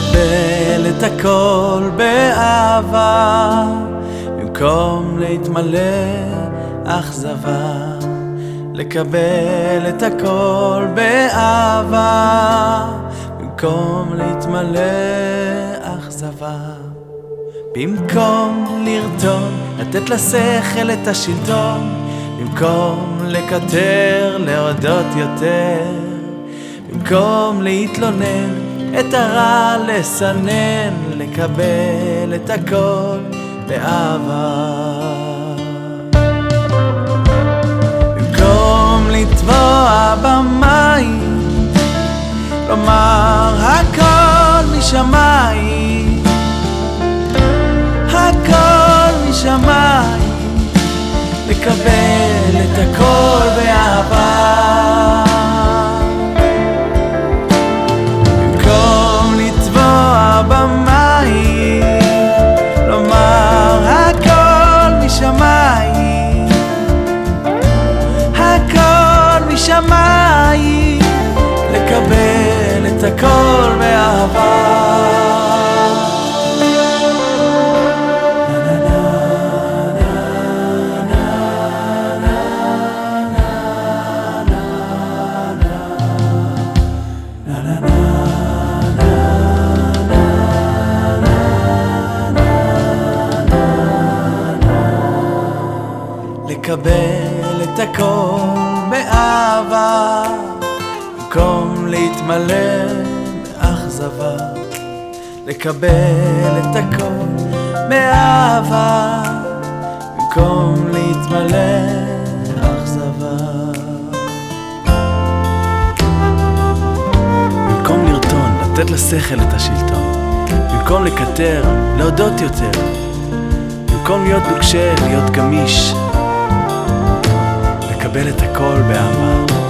לקבל את הכל באהבה במקום להתמלא אכזבה. לקבל את הכל באהבה במקום להתמלא אכזבה. במקום לרטון, לתת לשכל את השלטון. במקום לקטר, להודות יותר. במקום להתלונן, את הרע לסנן לקבל את הכל באהבה. במקום לטבוע במים לומר הכל משמיים. הכל משמיים. לקבל את הכל באהבה את הכל באהבה. לקבל את הכל באהבה במקום להתמלא באכזבה לקבל את הכל באהבה במקום להתמלא אכזבה. במקום לרטון, לתת לשכל את השלטון. במקום לקטר, להודות יותר. במקום להיות נוקשה, להיות גמיש. לקבל את הכל באהבה.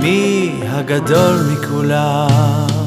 מי הגדול מכולם.